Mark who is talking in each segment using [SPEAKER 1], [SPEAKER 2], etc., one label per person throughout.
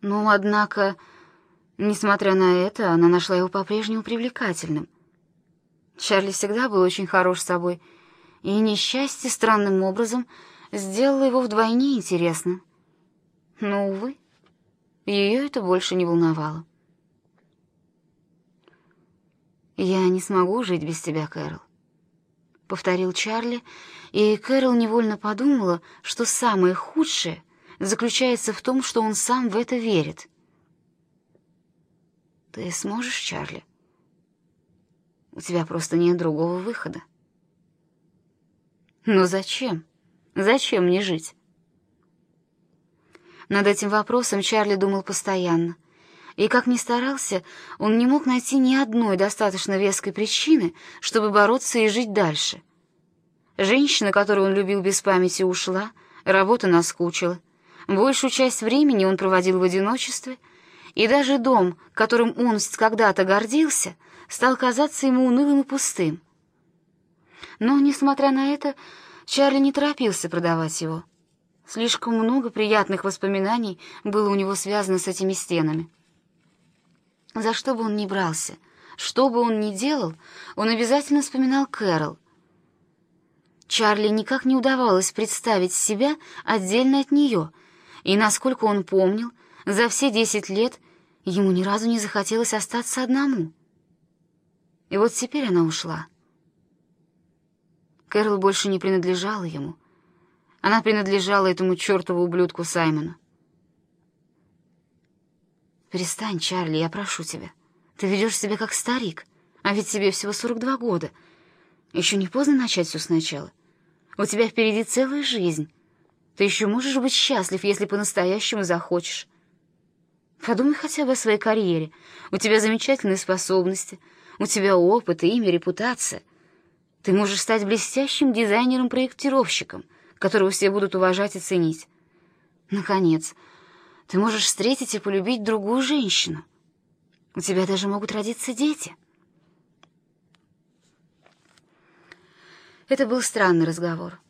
[SPEAKER 1] Но, однако, несмотря на это, она нашла его по-прежнему привлекательным. Чарли всегда был очень хорош собой, и несчастье странным образом сделало его вдвойне интересным. Но, увы, ее это больше не волновало. «Я не смогу жить без тебя, Кэрол», — повторил Чарли, и Кэрол невольно подумала, что самое худшее заключается в том, что он сам в это верит. «Ты сможешь, Чарли? У тебя просто нет другого выхода». «Но зачем? Зачем мне жить?» Над этим вопросом Чарли думал постоянно. И как ни старался, он не мог найти ни одной достаточно веской причины, чтобы бороться и жить дальше. Женщина, которую он любил без памяти, ушла, работа наскучила. Большую часть времени он проводил в одиночестве, и даже дом, которым он когда-то гордился, стал казаться ему унылым и пустым. Но, несмотря на это, Чарли не торопился продавать его. Слишком много приятных воспоминаний было у него связано с этими стенами. За что бы он ни брался, что бы он ни делал, он обязательно вспоминал Кэрол. Чарли никак не удавалось представить себя отдельно от нее, и, насколько он помнил, за все десять лет ему ни разу не захотелось остаться одному. И вот теперь она ушла. Кэрол больше не принадлежала ему — она принадлежала этому чертову ублюдку Саймону. «Перестань, Чарли, я прошу тебя. Ты ведешь себя как старик, а ведь тебе всего 42 года. Еще не поздно начать все сначала. У тебя впереди целая жизнь. Ты еще можешь быть счастлив, если по-настоящему захочешь. Подумай хотя бы о своей карьере. У тебя замечательные способности, у тебя опыт, имя, репутация. Ты можешь стать блестящим дизайнером-проектировщиком — которого все будут уважать и ценить. Наконец, ты можешь встретить и полюбить другую женщину. У тебя даже могут родиться дети. Это был странный разговор.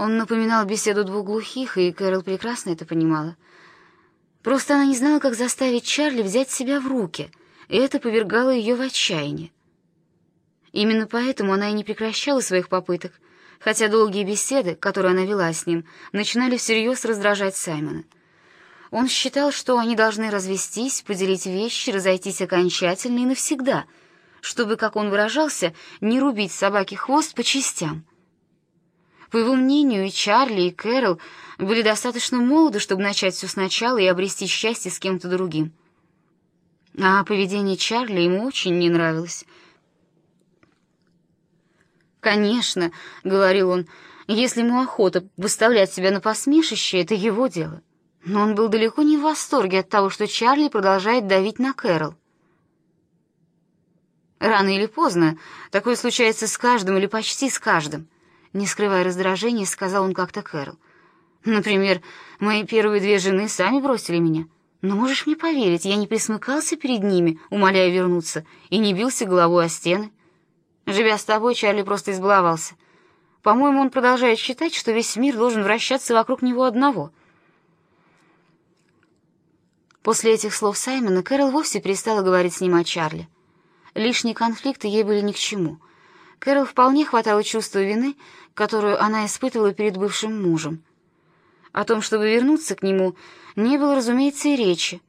[SPEAKER 1] Он напоминал беседу двух глухих, и Кэрол прекрасно это понимала. Просто она не знала, как заставить Чарли взять себя в руки, и это повергало ее в отчаяние. Именно поэтому она и не прекращала своих попыток — хотя долгие беседы, которые она вела с ним, начинали всерьез раздражать Саймона. Он считал, что они должны развестись, поделить вещи, разойтись окончательно и навсегда, чтобы, как он выражался, не рубить собаке хвост по частям. По его мнению, и Чарли, и Кэрол были достаточно молоды, чтобы начать все сначала и обрести счастье с кем-то другим. А поведение Чарли ему очень не нравилось — «Конечно», — говорил он, — «если ему охота выставлять себя на посмешище, это его дело». Но он был далеко не в восторге от того, что Чарли продолжает давить на Кэрол. Рано или поздно такое случается с каждым или почти с каждым. Не скрывая раздражения, сказал он как-то Кэрол. Например, мои первые две жены сами бросили меня. Но можешь мне поверить, я не присмыкался перед ними, умоляя вернуться, и не бился головой о стены. Живя с тобой, Чарли просто избаловался. По-моему, он продолжает считать, что весь мир должен вращаться вокруг него одного. После этих слов Саймона Кэрол вовсе перестала говорить с ним о Чарли. Лишние конфликты ей были ни к чему. Кэрол вполне хватало чувства вины, которую она испытывала перед бывшим мужем. О том, чтобы вернуться к нему, не было, разумеется, и речи,